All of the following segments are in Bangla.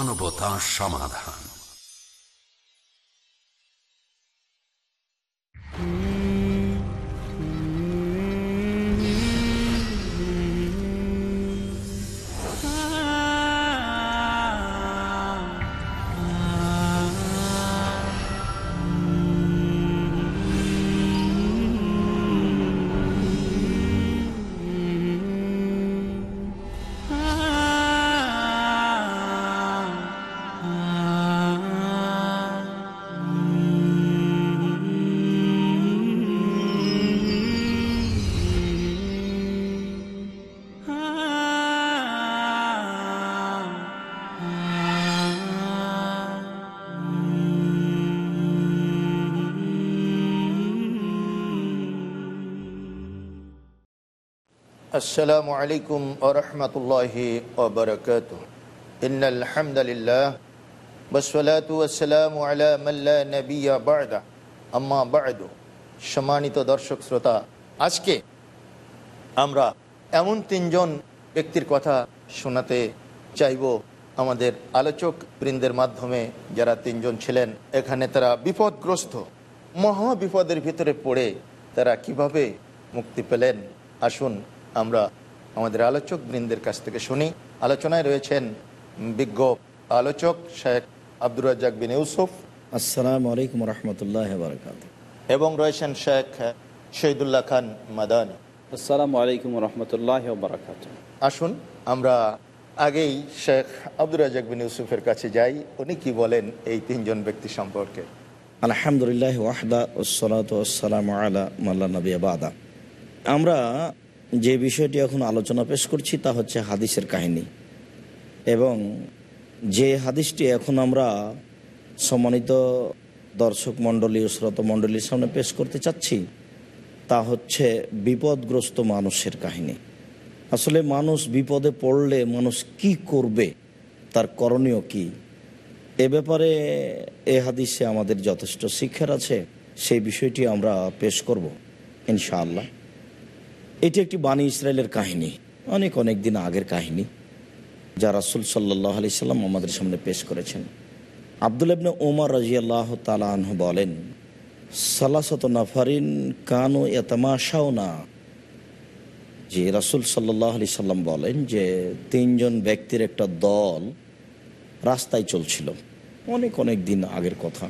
মানবতা সমাধান। আসসালামু আলাইকুম আরহামতুল্লাহি বারদা আম্মা বারদু সম্মানিত দর্শক শ্রোতা আজকে আমরা এমন তিনজন ব্যক্তির কথা শোনাতে চাইব আমাদের আলোচক বৃন্দের মাধ্যমে যারা তিনজন ছিলেন এখানে তারা বিপদগ্রস্ত মহা বিপদের ভিতরে পড়ে তারা কীভাবে মুক্তি পেলেন আসুন আমরা আমাদের আলোচক বৃন্দের কাছ থেকে শুনি। আলোচনায় রয়েছেন বিজ্ঞ আলোচক শেখ আব্দুর রাজ্জাক বিন ইউসুফ। আসসালামু আলাইকুম রহমতুল্লাহ এবং রয়েছেন শেখ শহীদুল্লাহ খান মাদানী। আসসালামু আলাইকুম রহমতুল্লাহ বারাকাত আসুন আমরা আগেই শেখ আব্দুর রাজাক বিন ইউসুফের কাছে যাই। উনি কি বলেন এই তিনজন ব্যক্তি সম্পর্কে? আলহামদুলিল্লাহ ওয়াহদা ওসলাতাম আলা মাল্লা নবী আবাদা আমরা যে বিষয়টি এখন আলোচনা পেশ করছি তা হচ্ছে হাদিসের কাহিনী। এবং যে হাদিসটি এখন আমরা সম্মানিত দর্শক মণ্ডলী শ্রোত মণ্ডলীর সামনে পেশ করতে চাচ্ছি, তা হচ্ছে বিপদগ্রস্ত মানুষের কাহিনী। আসলে মানুষ বিপদে পড়লে মানুষ কি করবে, তার করণীয় কি? এ ব্যাপারে এ হাদিসে আমাদের যথেষ্ট শিক্ষার আছে, সেই বিষয়টি আমরা পেশ করব, ইনশাআল্লাহ। এটি একটি বাণী ইসরায়েলের কাহিনী, অনেক অনেক দিন আগের কাহিনী, যা রাসুল সাল্লাহ আলি সাল্লাম আমাদের সামনে পেশ করেছেন। আবদুল ইবনে ওমর রাজিয়াল্লাহ তালাহ বলেন, সালাসত নাফারিন কানু এতমাশাও না যে রাসুল সাল্লাহ আলি সাল্লাম বলেন যে, তিনজন ব্যক্তির একটা দল রাস্তায় চলছিল, অনেক অনেক দিন আগের কথা।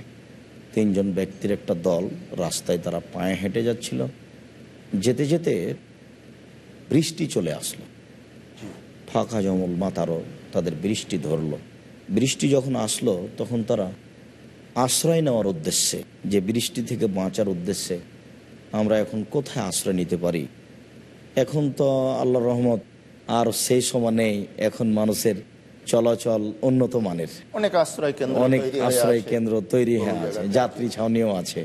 তিনজন ব্যক্তির একটা দল রাস্তায় তারা পায়ে হেঁটে যাচ্ছিল। যেতে যেতে বৃষ্টি চলে আসলো। ফাঁকা জমল মাতারও তাদের বৃষ্টি ধরলো। বৃষ্টি যখন আসলো তখন তারা আশ্রয় নেওয়ার উদ্দেশ্যে যে বৃষ্টি থেকে বাঁচার উদ্দেশ্যে আমরা এখন কোথায় আশ্রয় নিতে পারি? এখন তো আল্লাহ রহমত আর সেই সময় নেই এখন মানুষের চলাচল উন্নত মানের। অনেক আশ্রয় কেন্দ্র অনেক আশ্রয় কেন্দ্র তৈরি হয়ে আছে যাত্রী ছাউনিও আছে।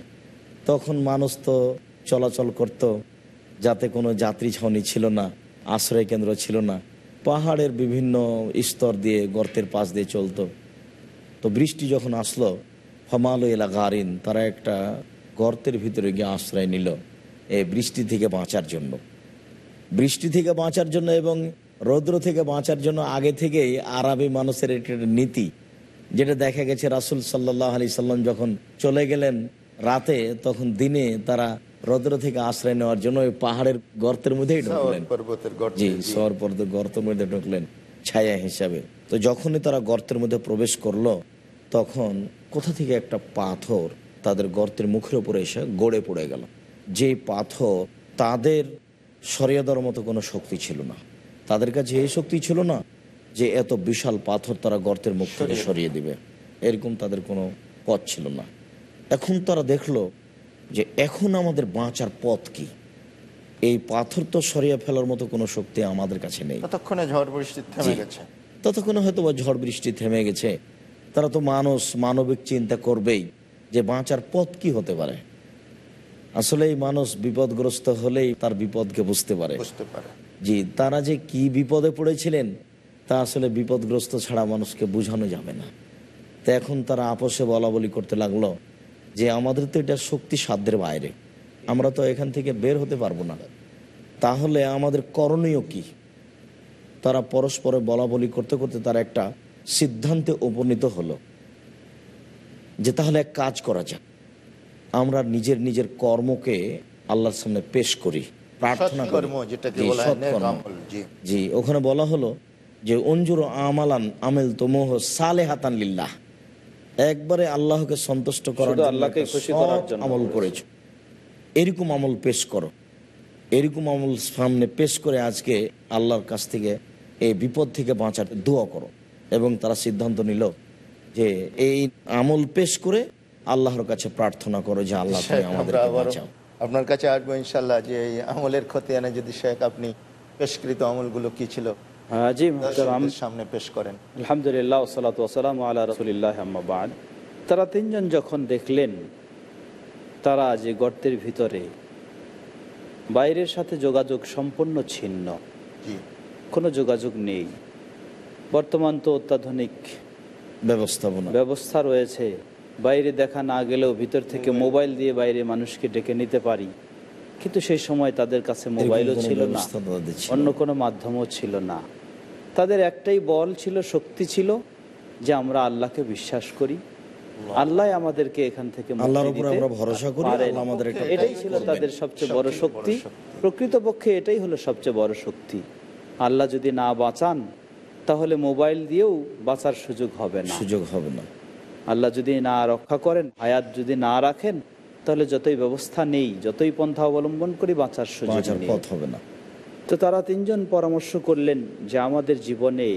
তখন মানুষ তো চলাচল করত যাতে কোনো যাত্রী ছাউনি ছিল না, আশ্রয় কেন্দ্র ছিল না। পাহাড়ের বিভিন্ন স্তর দিয়ে গর্তের পাশ দিয়ে চলতো। তো বৃষ্টি যখন আসলো, ফমালো এলা গারিন, তারা একটা গর্তের ভিতরে গিয়ে আশ্রয় নিল এই বৃষ্টি থেকে বাঁচার জন্য। বৃষ্টি থেকে বাঁচার জন্য এবং রৌদ্র থেকে বাঁচার জন্য আগে থেকেই আরবি মানুষের একটা নীতি, যেটা দেখা গেছে রাসুল সাল্লাহ আলি সাল্লাম যখন চলে গেলেন রাতে, তখন দিনে তারা রৌদ্র থেকে আশ্রয় নেওয়ার জন্য ওই পাহাড়ের গর্তের মধ্যেই ঢুকলেন। জি সর পর্দ গর্তের মধ্যে ঢুকলেন ছায়া হিসাবে। তো যখনই তারা গর্তের মধ্যে প্রবেশ করল তখন কোথা থেকে একটা পাথর তাদের গর্তের মুখের উপরে এসে গড়ে পড়ে গেল। যে পাথর তাদের সরিয়ে দেওয়ার মতো কোনো শক্তি ছিল না। তাদের কাছে এই শক্তি ছিল না যে এত বিশাল পাথর তারা গর্তের মুখ থেকে সরিয়ে দিবে। এরকম তাদের কোনো পথ ছিল না। এখন তারা দেখল যে এখন আমাদের বাঁচার পথ কি? এই পাথর তো সরিয়ে ফেলার মতো কোনো শক্তি আমাদের কাছে নেই। ততক্ষণে ঝড় বৃষ্টি থেমে গেছে। ততক্ষণে হয়তো বা ঝড় বৃষ্টি থেমে গেছে। তারা তো মানুষ মানবিক চিন্তা করবেই যে বাঁচার পথ কি হতে পারে। আসলে এই মানুষ বিপদগ্রস্ত হলেই তার বিপদকে বুঝতে পারে। বুঝতে পারে। জি তারা যে কি বিপদে পড়েছিলেন তা আসলে বিপদগ্রস্ত ছাড়া মানুষকে বোঝানো যাবে না। তো এখন তারা আপোষে বলা বলি করতে লাগল। যে আমাদের তো এটা শক্তি সাধ্যের বাইরে। আমরা তো এখান থেকে বের হতে পারব না। তাহলে আমাদের করণীয় কি? তারা পরস্পরে বলা বলি করতে করতে তারা একটা সিদ্ধান্তে উপনীত হলো যে তাহলে এক কাজ করা যাক। আমরা নিজের নিজের কর্মকে আল্লাহর সামনে পেশ করি প্রার্থনা জি ওখানে বলা হলো যে অঞ্জুর আমালান আমেল তোমোহ সালে হাতান লিল্লাহ। একবারে আল্লাহকে সন্তুষ্ট করার আল্লাহকে খুশি করার জন্য আমল করেছ। এরকম আমল পেশ করো। এরকম আমল সামনে পেশ করে আজকে আল্লাহর কাছ থেকে এই বিপদ থেকে বাঁচার দোয়া করো এবং তারা সিদ্ধান্ত নিল যে এই আমল পেশ করে আল্লাহর কাছে প্রার্থনা করো যে আল্লাহ আপনার কাছে আসব ইনশাল্লাহ যে এই আমলের খতিয়ানে যদি শেখ আপনি পেশকৃত আমলগুলো কি ছিল? জি মোহতারাম সামনে পেশ করেন। আলহামদুলিল্লাহ সালাত ওসালাম আল্লাহ রসুলিল্লাহ আম্মাবাদ তারা তিনজন যখন দেখলেন তারা যে গর্তের ভিতরে বাইরের সাথে যোগাযোগ সম্পূর্ণ ছিন্ন। কোনো যোগাযোগ নেই। বর্তমান তো অত্যাধুনিক ব্যবস্থাপনা। ব্যবস্থা রয়েছে। বাইরে দেখা না গেলেও ভিতর থেকে মোবাইল দিয়ে বাইরে মানুষকে ডেকে নিতে পারি। কিন্তু সেই সময় তাদের কাছে মোবাইলও ছিল না অন্য কোনো মাধ্যমও ছিল না। তাদের একটাই বল ছিল শক্তি ছিল যে আমরা আল্লাহকে বিশ্বাস করি। আল্লাহ। আমাদেরকে এখান থেকে মুক্তি আল্লাহর উপরে দিতে আমরা ভরসা করি, পারেন। আল্লাহ আমাদের একটা এটাই ছিল তাদের সবচেয়ে বড় শক্তি। প্রকৃতপক্ষে এটাই হলো সবচেয়ে বড় শক্তি। আল্লাহ যদি না বাঁচান তাহলে মোবাইল দিয়েও বাঁচার সুযোগ হবে না। সুযোগ হবে না। আল্লাহ যদি না রক্ষা করেন হায়াত যদি না রাখেন তাহলে যতই ব্যবস্থা নেই যতই পন্থা অবলম্বন করি বাঁচার সুযোগ পথ হবে না। তো তারা তিনজন পরামর্শ করলেন যে আমাদের জীবনে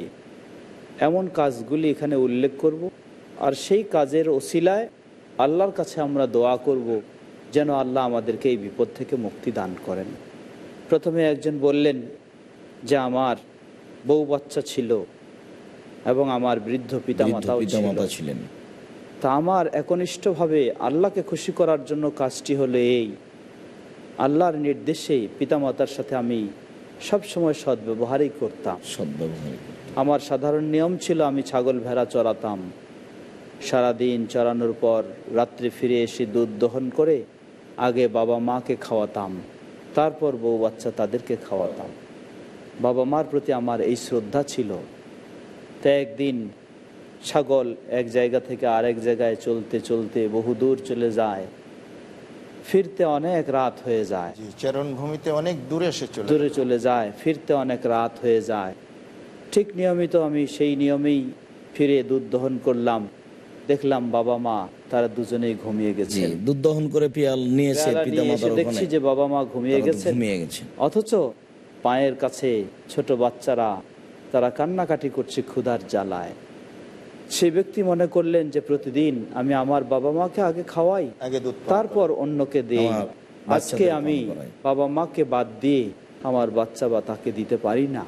এমন কাজগুলি এখানে উল্লেখ করব আর সেই কাজের ওসিলায় আল্লাহর কাছে আমরা দোয়া করব যেন আল্লাহ আমাদেরকে এই বিপদ থেকে মুক্তি দান করেন। প্রথমে একজন বললেন যে আমার বউ বাচ্চা ছিল এবং আমার বৃদ্ধ ছিল পিতামাতা ছিলেন। তা আমার একনিষ্ঠভাবে আল্লাহকে খুশি করার জন্য কাজটি হলো এই। আল্লাহর নির্দেশে পিতামাতার সাথে আমি সব সময় সদ্ব্যবহারই করতাম। আমার সাধারণ নিয়ম ছিল আমি ছাগল ভেড়া চড়াতাম সারাদিন চড়ানোর পর রাত্রে ফিরে এসে দুধ দহন করে আগে বাবা মাকে খাওয়াতাম। তারপর বউ বাচ্চা তাদেরকে খাওয়াতাম। বাবা মার প্রতি আমার এই শ্রদ্ধা ছিল। তা একদিন ছাগল এক জায়গা থেকে আরেক জায়গায় চলতে চলতে বহু দূর চলে যায়। ফিরতে অনেক রাত হয়ে যায়। জি চারণভূমিতে অনেক দূরে চলে দূরে চলে যায় ফিরতে অনেক রাত হয়ে যায়। ঠিক নিয়মিত আমি সেই নিয়মেই ফিরে দুধ দহন করলাম। দেখলাম বাবা মা তারা দুজনেই ঘুমিয়ে গেছে। দুধ দহন করে পিয়াল নিয়েছে পিতা দেখছি যে বাবা মা ঘুমিয়ে গেছে। ঘুমিয়ে গেছে। অথচ পায়ের কাছে ছোট বাচ্চারা তারা কান্নাকাটি করছে ক্ষুধার জ্বালায়। সেই ব্যক্তি মনে করলেন যে প্রতিদিন আমি আমার বাবা মাকে আগে খাওয়াই তারপর অন্যকে দিই। আজকে আমি বাবা মাকে বাদ দিয়ে আমার বাচ্চা বা তাকে দিতে পারি না।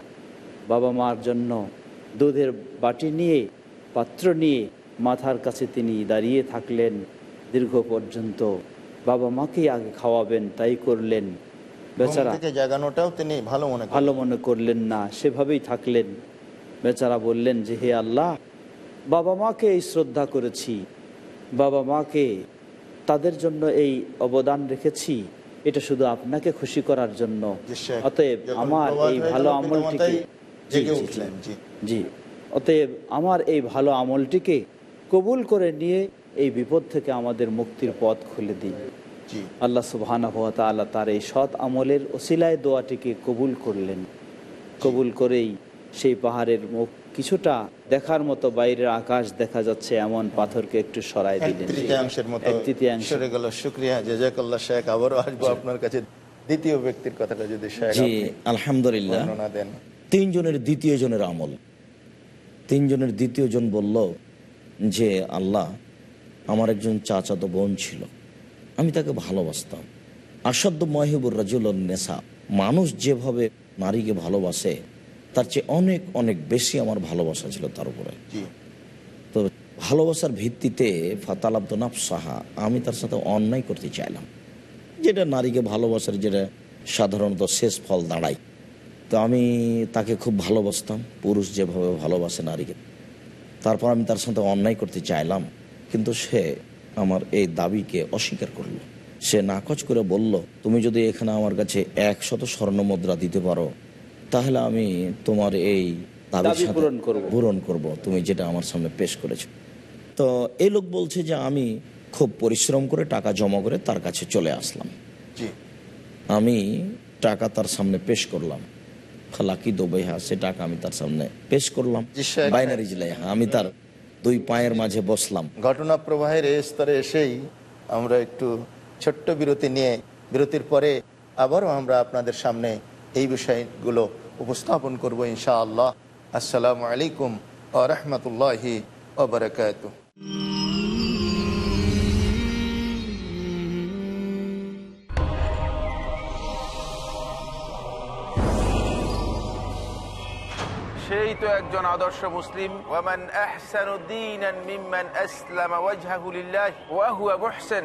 বাবা মার জন্য দুধের বাটি নিয়ে পাত্র নিয়ে মাথার কাছে তিনি দাঁড়িয়ে থাকলেন। দীর্ঘ পর্যন্ত বাবা মাকেই আগে খাওয়াবেন তাই করলেন। বেচারা জাগানোটাও তিনি ভালো মনে ভালো মনে করলেন না সেভাবেই থাকলেন। বেচারা বললেন যে হে আল্লাহ বাবা মাকে এই শ্রদ্ধা করেছি। বাবা মাকে তাদের জন্য এই অবদান রেখেছি। এটা শুধু আপনাকে খুশি করার জন্য। অতএব আমার এই ভালো আমলটিকে জি, অতএব আমার এই ভালো আমলটিকে কবুল করে নিয়ে এই বিপদ থেকে আমাদের মুক্তির পথ খুলে দিই আল্লাহ সুবহানা হাত আল্লাহ তার এই সৎ আমলের ওসিলায় দোয়াটিকে কবুল করলেন। কবুল করেই সেই পাহাড়ের মুখ কিছুটা দেখার মতো বাইরের আকাশ দেখা যাচ্ছে এমন পাথরকে একটু সরাই দিলেন। তৃতীয়াংশের মতো সরে গেল। শুক্রিয়া জাজাকাল্লাহ শেখ। আবারও আসব আপনার কাছে। দ্বিতীয় ব্যক্তির কথাটা যদি জি আলহামদুলিল্লাহ। তিনজনের দ্বিতীয় জনের আমল। তিনজনের দ্বিতীয় জন বলল যে আল্লাহ আমার একজন চাচাতো বোন ছিল। আমি তাকে ভালোবাসতাম। আসাদ্য মহিবুর রাজুল নেশা মানুষ যেভাবে নারীকে ভালোবাসে তার চেয়ে অনেক অনেক বেশি আমার ভালোবাসা ছিল তার উপরে। তো ভালোবাসার ভিত্তিতে ফাতালাব্দ সাহা আমি তার সাথে অন্যায় করতে চাইলাম। যেটা নারীকে ভালোবাসার যেটা সাধারণত শেষ ফল দাঁড়ায়। তো আমি তাকে খুব ভালোবাসতাম পুরুষ যেভাবে ভালোবাসে নারীকে। তারপর আমি তার সাথে অন্যায় করতে চাইলাম কিন্তু সে আমার এই দাবিকে অস্বীকার করল। সে নাকচ করে বলল তুমি যদি এখানে আমার কাছে একশত স্বর্ণ মুদ্রা দিতে পারো তাহলে আমি তোমার এই দাবি পূরণ করব। পূরণ করব তুমি যেটা আমার সামনে পেশ করেছ। তো এই লোক বলছে যে আমি খুব পরিশ্রম করে টাকা জমা করে তার কাছে চলে আসলাম। আমি টাকা তার সামনে পেশ করলাম। লাকি দোবেহা সে টাকা আমি তার সামনে পেশ করলাম। বাইনারি জেলায় আমি তার দুই পায়ের মাঝে বসলাম। ঘটনা প্রবাহের এই স্তরে এসেই আমরা একটু ছোট্ট বিরতি নিয়ে বিরতির পরে আবারও আমরা আপনাদের সামনে এই বিষয়গুলো উপস্থাপন করব ইনশাআল্লাহ। আসসালামু আলাইকুম আ রহমতুল্লাহি ওবরাকাত সেই তো একজন আদর্শ মুসলিম। ওয়ামান আহসানু দীনান মিম্মান আসলামা ওয়াজহাহু লিল্লাহ। ওয়া হুয়া মুহসিন।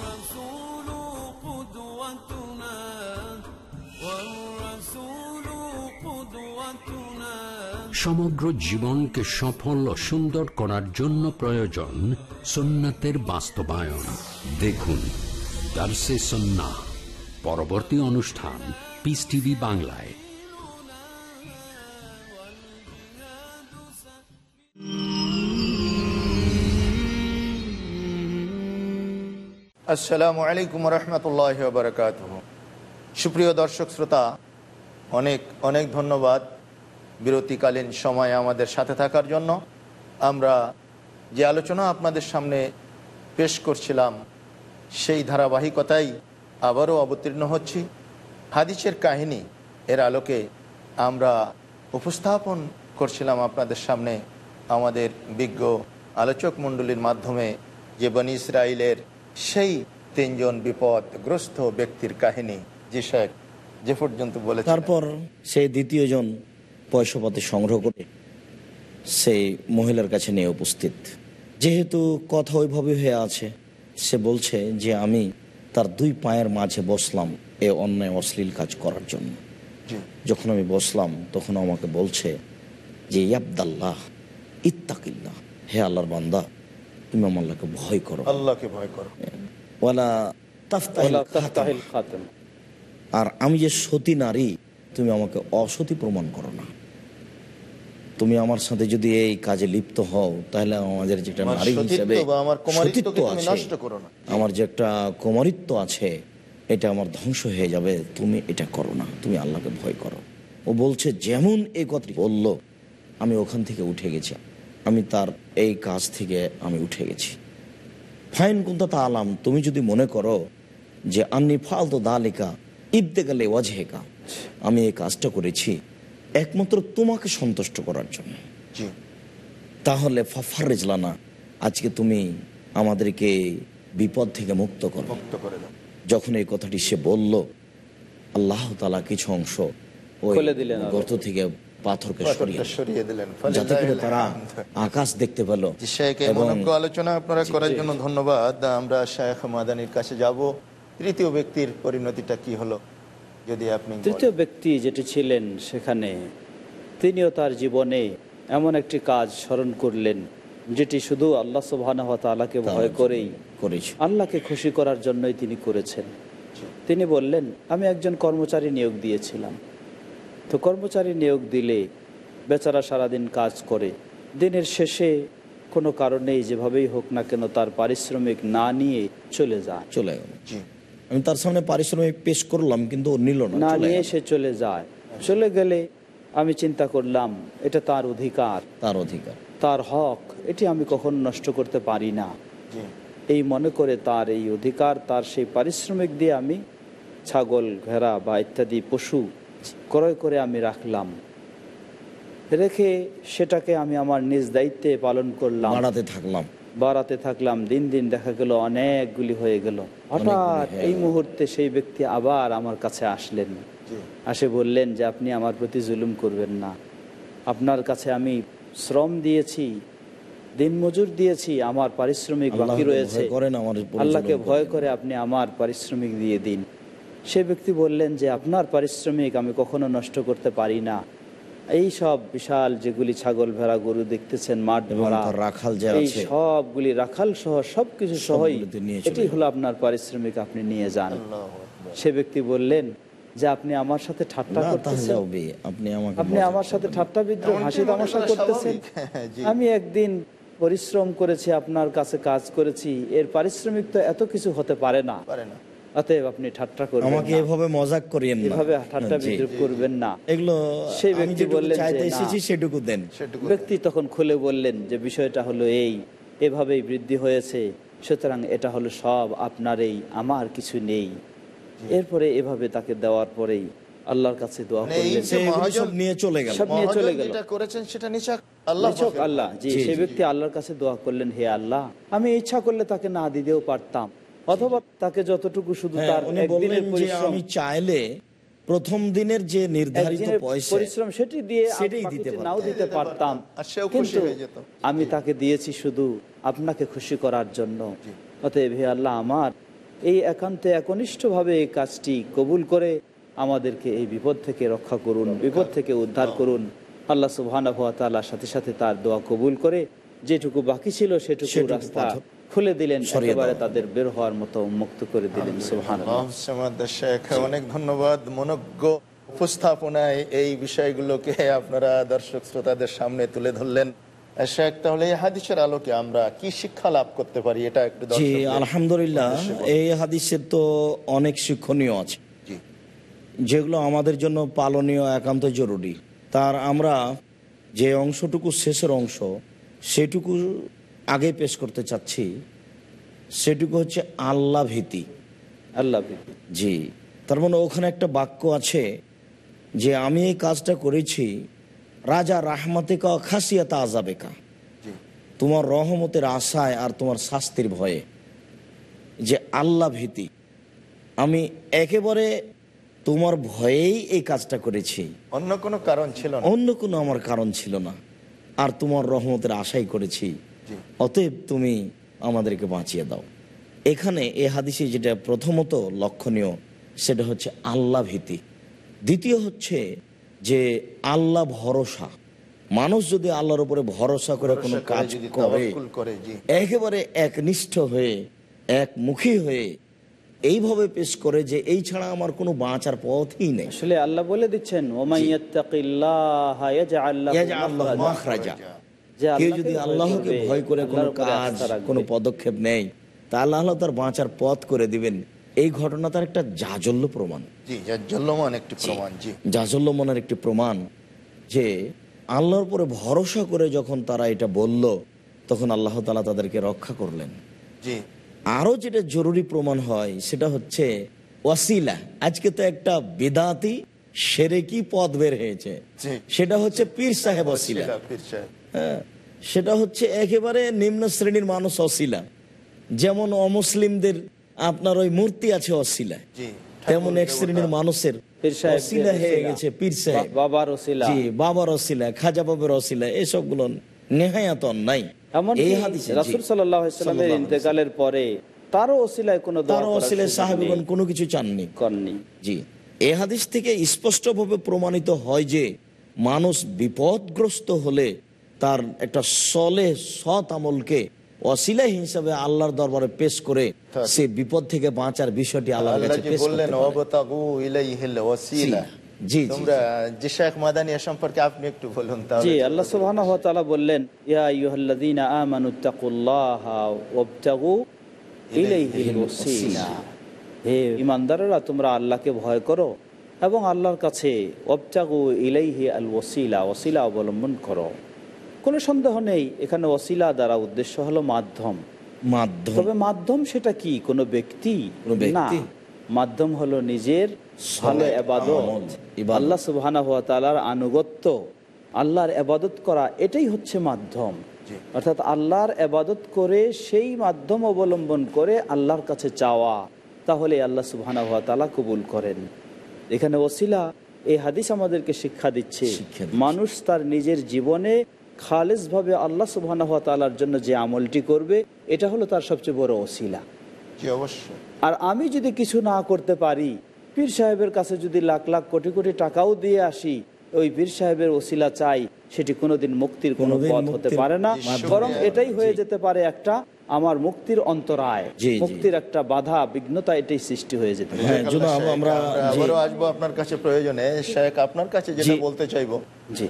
সমগ্র জীবনকে সফল ও সুন্দর করার জন্য প্রয়োজন সুন্নাতের বাস্তবায়ন। দেখুন, দার্সে সন্না, পরবর্তী অনুষ্ঠান পিস টিভি বাংলায়। আসসালামু আলাইকুম রহমতুল্লাহ সুপ্রিয় দর্শক, শ্রোতা, অনেক অনেক ধন্যবাদ। বিরতিকালীন সময়ে আমাদের সাথে থাকার জন্য আমরা যে আলোচনা আপনাদের সামনে পেশ করছিলাম, সেই ধারাবাহিকতাই আবারও অবতীর্ণ হচ্ছি। হাদিসের কাহিনী এর আলোকে আমরা উপস্থাপন করছিলাম আপনাদের সামনে আমাদের বিজ্ঞ আলোচক মণ্ডলীর মাধ্যমে যে বনি ইসরায়েলের সেই তিনজন বিপদগ্রস্ত ব্যক্তির কাহিনী। যে শেখ, যে পর্যন্ত বলে তারপর সেই দ্বিতীয় জন পয়সাপাতি সংগ্রহ করে সেই মহিলার কাছে নিয়ে উপস্থিত। যেহেতু কথা ওইভাবে হয়ে আছে সে বলছে যে আমি তার দুই পায়ের মাঝে বসলাম এ অন্যায় অশ্লীল কাজ করার জন্য। যখন আমি বসলাম তখন আমাকে বলছে যে ইয়াবদাল্লাহ ইত্তাকিল্লাহ হে আল্লাহর বান্দা তুমি আল্লাহকে ভয় করো। আল্লাহকে ভয় করো। ওয়ালা। আর আমি যে সতী নারী তুমি আমাকে অসতী প্রমাণ করো না। তুমি আমার সাথে যদি এই কাজে লিপ্ত হও তাহলে আমাদের যেটা নারী হিসেবে আমার নষ্ট করো না। যে একটা কুমারিত্ব আছে এটা আমার ধ্বংস হয়ে যাবে তুমি এটা করো না তুমি আল্লাহকে ভয় করো। ও বলছে যেমন এই কথা বলল আমি ওখান থেকে উঠে গেছি। আমি তার এই কাজ থেকে আমি উঠে গেছি। ফাইন কুন্তা তা আলাম তুমি যদি মনে করো যে আন্নি ফালতু দালিকা ইবতে গেলে ওয়াজহেকা আমি এই কাজটা করেছি একমাত্র তোমাকে সন্তুষ্ট করার জন্য। তাহলে ফাফার রেজলানা আজকে তুমি আমাদেরকে বিপদ থেকে মুক্ত করো। মুক্ত করে দাও। যখন এই কথাটি সে বলল আল্লাহ তালা কিছু অংশ ওই দিলেন গর্ত থেকে পাথরকে সরিয়ে দিলেন। যাতে করে তারা আকাশ দেখতে পেল আলোচনা আপনারা করার জন্য ধন্যবাদ। আমরা শেখ মাদানির কাছে যাব। তৃতীয় ব্যক্তির পরিণতিটা কি হলো? যদি আপনি তৃতীয় ব্যক্তি যেটি ছিলেন সেখানে তিনিও তার জীবনে এমন একটি কাজ স্মরণ করলেন যেটি শুধু আল্লাহ সুবাহ তালাকে ভয় করেই করেছি। আল্লাহকে খুশি করার জন্যই তিনি করেছেন। তিনি বললেন আমি একজন কর্মচারী নিয়োগ দিয়েছিলাম। তো কর্মচারী নিয়োগ দিলে বেচারা সারাদিন কাজ করে। দিনের শেষে কোনো কারণেই যেভাবেই হোক না কেন তার পারিশ্রমিক না নিয়ে চলে যায়। চলে গেল। আমি তার সামনে পারিশ্রমিক পেশ করলাম কিন্তু ও নিল না না নিয়ে। সে চলে যায়। চলে গেলে আমি চিন্তা করলাম এটা তার অধিকার। তার অধিকার। তার হক এটি আমি কখনো নষ্ট করতে পারি না। এই মনে করে তার এই অধিকার তার সেই পারিশ্রমিক দিয়ে আমি ছাগল ভেড়া বা ইত্যাদি পশু ক্রয় করে আমি রাখলাম। রেখে সেটাকে আমি আমার নিজ দায়িত্বে পালন করলাম। থাকলাম। বাড়াতে থাকলাম দিন দিন দেখা গেল অনেকগুলি হয়ে গেল। হঠাৎ এই মুহূর্তে সেই ব্যক্তি আবার আমার কাছে আসলেন। আসে বললেন যে আপনি আমার প্রতি জুলুম করবেন না। আপনার কাছে আমি শ্রম দিয়েছি দিন মজুর দিয়েছি আমার পারিশ্রমিক বাকি রয়েছে। আল্লাহকে ভয় করে আপনি আমার পারিশ্রমিক দিয়ে দিন। সে ব্যক্তি বললেন যে আপনার পারিশ্রমিক আমি কখনো নষ্ট করতে পারি না। এই সব বিশাল যেগুলি ছাগল ভেড়া গরু দেখতেছেন মাঠ রাখাল এই সবগুলি রাখাল সহ সবকিছু সহই এটি হলো আপনার পারিশ্রমিক আপনি নিয়ে যান। সে ব্যক্তি বললেন যে আপনি আমার সাথে ঠাট্টা করতেছেন? আপনি আমাকে আপনি মজা আমার সাথে। ঠাট্টা বিদ্রোহ হাসি তামাশা করতেছেন। হ্যাঁ, জি। আমি একদিন পরিশ্রম করেছি আপনার কাছে কাজ করেছি এর পারিশ্রমিক তো এত কিছু হতে পারে না। অতএব আপনি ঠাট্টা করবেন আমাকে এভাবে মজাক করিয়েন না। এভাবে ঠাট্টা জি। বিদ্রোহ করবেন না। এগুলো সেই ব্যক্তি বললেন চাইতে এসেছি সেটুকু দেন। ব্যক্তি তখন খুলে বললেন যে বিষয়টা হলো এই এভাবেই বৃদ্ধি হয়েছে সুতরাং এটা হলো সব আপনারই আমার কিছু নেই। এরপরে এভাবে তাকে দেওয়ার পরেই আল্লাহর কাছে দোয়া মানে করলেন। সে সব নিয়ে চলে গেল। সব নিয়ে চলে গেল। যেটা করেছেন সেটা নিছক আল্লাহ আল্লাহ। জি জি, সেই ব্যক্তি আল্লাহর কাছে দোয়া করলেন হে আল্লাহ আমি ইচ্ছা করলে তাকে না দিতেও পারতাম। অথবা তাকে যতটুকু শুধু হ্যাঁ, তার একদিনের পরিশ্রম আমি চাইলে প্রথম দিনের যে নির্ধারিত পয়সা পরিশ্রম সেটি দিয়ে সেটাই দিতে নাও দিতে পারতাম। আর সেও খুশি কিন্তু আমি তাকে দিয়েছি শুধু আপনাকে খুশি করার জন্য। অতএব হে আল্লাহ আমার এই একান্তে একনিষ্ঠভাবে এই কাজটি কবুল করে আমাদেরকে এই বিপদ থেকে রক্ষা করুন বিপদ থেকে উদ্ধার করুন। আল্লাহ সুবহানাহু ওয়া তাআলার সাথে সাথে তার দোয়া কবুল করে যেটুকু বাকি ছিল সেটুকু রাস্তা খুলে দিলেন একেবারে তাদের বের হওয়ার মতো মুক্ত করে দিলেন শেখ অনেক ধন্যবাদ। মনজ্ঞ উপস্থাপনায় এই বিষয়গুলোকে আপনারা দর্শক শ্রোতাদের সামনে তুলে ধরলেন। শেখ তাহলে এই হাদিসের আলোকে আমরা কি শিক্ষা লাভ করতে পারি এটা একটু জি আলহামদুলিল্লাহ এই হাদিসের তো অনেক শিক্ষণীয় আছে। যেগুলো আমাদের জন্য পালনীয় একান্ত জরুরি। তার আমরা যে অংশটুকু শেষের অংশ সেটুকু আগে পেশ করতে চাচ্ছি সেটুকু হচ্ছে আল্লাহ ভীতি। আল্লাহ ভীতি। জি। তার মানে ওখানে একটা বাক্য আছে যে আমি এই কাজটা করেছি রাজা রাহমাতিকা খাসিয়াতা আজাবেকা তোমার রহমতের আশায় আর তোমার শাস্তির ভয়ে। যে আল্লাহ ভীতি। আমি একেবারে তোমার ভয়েই এই কাজটা করেছি। অন্য কোনো কারণ ছিল না। অন্য কোনো আমার কারণ ছিল না। আর তোমার রহমতের আশাই করেছি। অতএব তুমি আমাদেরকে বাঁচিয়ে দাও। এখানে এ হাদিসে যেটা প্রথমত লক্ষণীয় সেটা হচ্ছে আল্লাহ ভীতি। দ্বিতীয় হচ্ছে যে আল্লাহ ভরসা। মানুষ যদি আল্লাহর উপরে ভরসা করে কোনো কাজ করে একেবারে একনিষ্ঠ হয়ে একমুখী হয়ে এইভাবে পেশ করে যে এই ছাড়া আমার কোনো বাঁচার পথই নেই। আসলে আল্লাহ বলে দিচ্ছেন কেউ যদি আল্লাহকে ভয় করে কোনো কাজ কোনো পদক্ষেপ নেই তা আল্লাহ তার বাঁচার পথ করে দিবেন। এই ঘটনা তার একটা জাজল্য প্রমাণ। জি জাজ্জল্যমান একটি প্রমাণ জি। একটি প্রমাণ যে আল্লাহর উপরে ভরসা করে যখন তারা এটা বলল তখন আল্লাহ তালা তাদেরকে রক্ষা করলেন। জি। আরও যেটা জরুরি প্রমাণ হয় সেটা হচ্ছে ওয়াসিলা। আজকে তো একটা বেদাতি সেরেকি পদ বের হয়েছে? সেটা হচ্ছে পীর সাহেব সাহেব। হ্যাঁ, সেটা হচ্ছে একেবারে নিম্ন শ্রেণির মানুষ অশিলা যেমন অমুসলিমদের আপনার ওই মূর্তি আছে অশিলা তেমন এক শ্রেণির মানুষের পীর অশিলা হয়ে গেছে পীর সাহেব। বাবার ওসিলা জি বাবার অশিলা খাজা বাবার অশিলা এসবগুলো নেহায়াত নাই এমন এই হাদিসে রাসূল সাল্লাল্লাহু আলাইহি সাল্লামের ইন্তেকালের পরে তারও ওসিলায় কোনো সাহাবিগণ কোনো কিছু চাননি। করেননি জি। এ হাদিস থেকে স্পষ্টভাবে প্রমাণিত হয় যে মানুষ বিপদগ্রস্ত হলে তার একটা সলে সৎ আমলকে অশিলা হিসাবে আল্লাহর দরবারে পেশ করে সে বিপদ থেকে বাঁচার বিষয়টি আল্লাহর আল্লাহ কাছে পেশ বললেন করতে পারে। অবতাগু ইলাইহিল ওয়াসিলা। জি, জি, তোমরা যে শেখ মাদানিয়া সম্পর্কে আপনি একটু বলুন তাহলে। জি আল্লাহ সুবহানাহু ওয়া তাআলা বললেন ইয়া আইয়ুহাল্লাযীনা আমানুত্তাকুল্লাহা ওয়াবতাগু ইলাইহিল ওয়াসিলা। হে ঈমানদাররা তোমরা আল্লাহকে ভয় করো এবং আল্লাহর কাছে ওয়াবতাগু ইলাইহি আল ওয়াসিলা ওয়াসিলা অবলম্বন করো। কোনো সন্দেহ নেই এখানে ওয়াসিলা দ্বারা উদ্দেশ্য হলো মাধ্যম। মাধ্যম। তবে মাধ্যম সেটা কি? কোনো ব্যক্তি? না। মাধ্যম হলো নিজের ভালো আল্লাহ তাআলার আনুগত্য আল্লাহর এবাদত করা এটাই হচ্ছে মাধ্যম। অর্থাৎ আল্লাহর এবাদত করে সেই মাধ্যম অবলম্বন করে আল্লাহর কাছে চাওয়া। তাহলে আল্লাহ সুবহানাহু ওয়া তাআলা কবুল করেন। এখানে ওসিলা এই হাদিস আমাদেরকে শিক্ষা দিচ্ছে মানুষ তার নিজের জীবনে খালেজভাবে আল্লাহ সুবহানাহু ওয়া তাআলার জন্য যে আমলটি করবে এটা হলো তার সবচেয়ে বড় ওসিলা। আর আমি যদি কিছু না করতে পারি পীর সাহেবের কাছে যদি লাখ লাখ কোটি কোটি টাকাও দিয়ে আসি ওই পীর সাহেবের ওসিলা চাই সেটি কোনোদিন মুক্তির কোনো পথ হতে পারে না। বরং এটাই হয়ে যেতে পারে একটা আমার মুক্তির অন্তরায়। মুক্তির একটা বাধা বিঘ্নতা এটাই সৃষ্টি হয়ে যেতে পারে। হ্যাঁ শেখ, আমরা আসব আপনার কাছে প্রয়োজনে। শেখ আপনার কাছে যেটা বলতে চাইব। জি।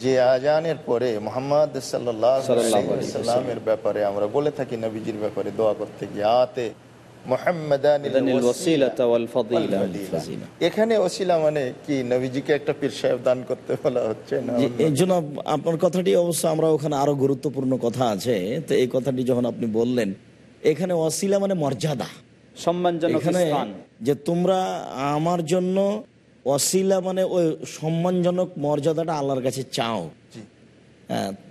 যে আজানের পরে মোহাম্মদ সাল্লাহ সাল্লাল্লাহু আলাইহি সাল্লামের ব্যাপারে আমরা বলে থাকি নবীজির ব্যাপারে দোয়া করতে গিয়ে আতে এখানে ওসিলা মানে কি? নবীজিকে একটা পীর সাহেব দান করতে বলা হচ্ছে না? জনাব আপনার কথাটি অবশ্য আমরা ওখানে আরও গুরুত্বপূর্ণ কথা আছে। তো এই কথাটি যখন আপনি বললেন এখানে অশিলা মানে মর্যাদা। সম্মানজনক যে তোমরা আমার জন্য অশিলা মানে ওই সম্মানজনক মর্যাদাটা আল্লাহর কাছে চাও।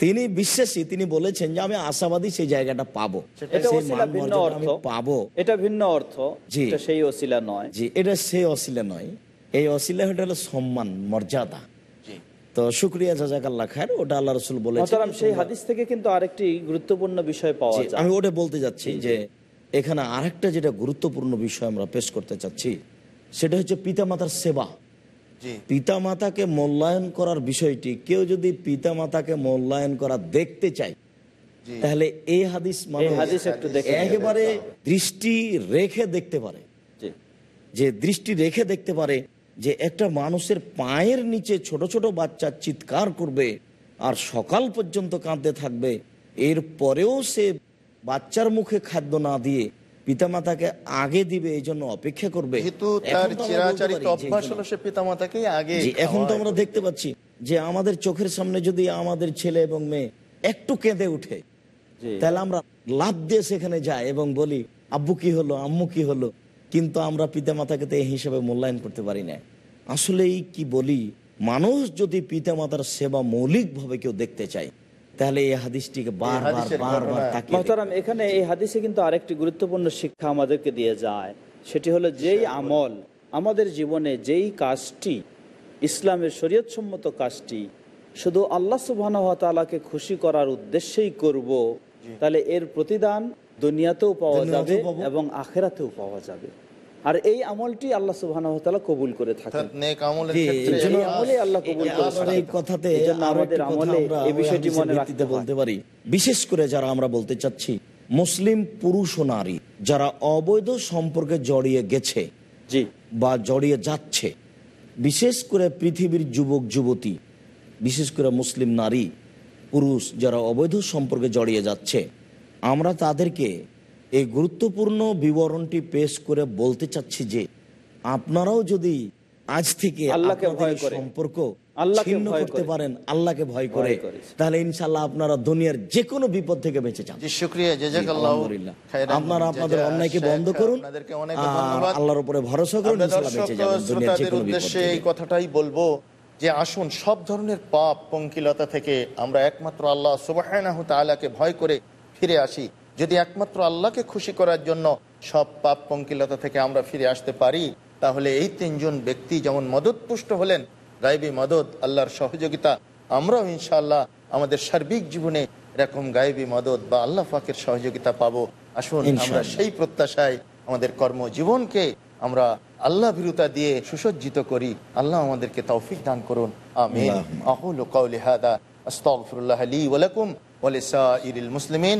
তিনি বিশ্বাসী তিনি বলেছেন যে আমি আশাবাদী সেই জায়গাটা পাবো। পাবো। এটা ভিন্ন অর্থ সেই ওসিলা নয়। জি এটা সেই অশিলা নয়। এই অশিলা এটা হলো সম্মান মর্যাদা। তো শুক্রিয়া জাজাকাল্লাহ খায়ের। ওটা আল্লাহ রসুল বলেছেন। সেই হাদিস থেকে কিন্তু আরেকটি গুরুত্বপূর্ণ বিষয় পাওয়া যায়। আমি ওটা বলতে যাচ্ছি যে এখানে আরেকটা যেটা গুরুত্বপূর্ণ বিষয় আমরা পেশ করতে চাচ্ছি সেটা হচ্ছে পিতামাতার সেবা। জি। পিতামাতাকে মূল্যায়ন করার বিষয়টি কেউ যদি পিতা মাতাকে মূল্যায়ন করা দেখতে চায় তাহলে এই হাদিস এই হাদিস একটু দেখে নেবেন। একেবারে দৃষ্টি রেখে দেখতে পারে। যে দৃষ্টি রেখে দেখতে পারে যে একটা মানুষের পায়ের নিচে ছোট ছোট বাচ্চা চিৎকার করবে আর সকাল পর্যন্ত কাঁদতে থাকবে এর পরেও সে বাচ্চার মুখে খাদ্য না দিয়ে পিতামাতাকে আগে দিবে এই জন্য অপেক্ষা করবে। এখন তো আমরা দেখতে পাচ্ছি যে আমাদের চোখের সামনে যদি আমাদের ছেলে এবং মেয়ে একটু কেঁদে উঠে তাহলে আমরা লাভ দিয়ে সেখানে যাই এবং বলি আব্বু কি হলো? আম্মু কি হলো? কিন্তু আমরা পিতা মাতাকে তো এই হিসাবে মূল্যায়ন করতে পারি না। আসলেই কি বলি মানুষ যদি পিতা মাতার সেবা মৌলিকভাবে কেউ দেখতে চায় তাহলে এই হাদিসটিকে বারবার বারবার মহতারাম এখানে এই হাদিসে কিন্তু আরেকটি গুরুত্বপূর্ণ শিক্ষা আমাদেরকে দিয়ে যায়। সেটি হলো যেই আমল আমাদের জীবনে যেই কাজটি ইসলামের শরীয়তসম্মত কাজটি শুধু আল্লাহ সুবাহকে খুশি করার উদ্দেশ্যেই করব তাহলে এর প্রতিদান দুনিয়াতেও পাওয়া যাবে এবং আখেরাতেও পাওয়া যাবে। আর এই আমলটি আল্লাহ সুবাহ কবুল করে থাকেন। নেক আমলের ক্ষেত্রে এই আমলে আল্লাহ কবুল করে এই কথাতে এই জন্য আরও আমাদের আমলে এই বিষয়টি মনে রাখতে বলতে পারি বিশেষ করে যারা আমরা বলতে চাচ্ছি মুসলিম পুরুষ ও নারী যারা অবৈধ সম্পর্কে জড়িয়ে গেছে জি। বা জড়িয়ে যাচ্ছে বিশেষ করে পৃথিবীর যুবক যুবতী বিশেষ করে মুসলিম নারী পুরুষ যারা অবৈধ সম্পর্কে জড়িয়ে যাচ্ছে আমরা তাদেরকে এই গুরুত্বপূর্ণ বিবরণটি পেশ করে বলতে চাচ্ছি যে আপনারাও যদি আজ থেকে আল্লাহকে ভয় করে। সম্পর্ক ছিন্ন করতে পারেন আল্লাহকে ভয় করে তাহলে ইনশাল্লাহ আপনারা দুনিয়ার যে কোনো বিপদ থেকে বেঁচে যান। আপনারা আপনাদের অন্যায়কে বন্ধ করুন। আপনাদেরকে অনেক আর ধন্যবাদ আল্লাহর উপরে ভরসা করুন আমরা ইনশাল্লাহ দর্শক বেঁচে যাবেন যে কোনো উদ্দেশ্যে এই কথাটাই বলব যে আসুন সব ধরনের পাপ পঙ্কিলতা থেকে আমরা একমাত্র আল্লাহ সুবাহ তাআলাকে ভয় করে ফিরে আসি। যদি একমাত্র আল্লাহকে খুশি করার জন্য সব পাপ পঙ্কিলতা থেকে আমরা ফিরে আসতে পারি তাহলে এই তিনজন ব্যক্তি যেমন মদতপুষ্ট হলেন গাইবী মদত আল্লাহর সহযোগিতা আমরাও ইনশাআল্লাহ আমাদের সার্বিক জীবনে এরকম গাইবী মদত বা আল্লাহ ফাকের সহযোগিতা পাবো। আসুন আমরা সেই প্রত্যাশায় আমাদের কর্মজীবনকে আমরা আল্লাহ ভীরুতা দিয়ে সুসজ্জিত করি। আল্লাহ আমাদেরকে তৌফিক দান করুন। আমিন। আকুলু কওলি হাদা আস্তাগফিরুল্লাহ লি ওয়া লাকুম ওয়া লিসাইরিল মুসলিমিন।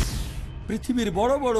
পৃথিবীর বড় বড়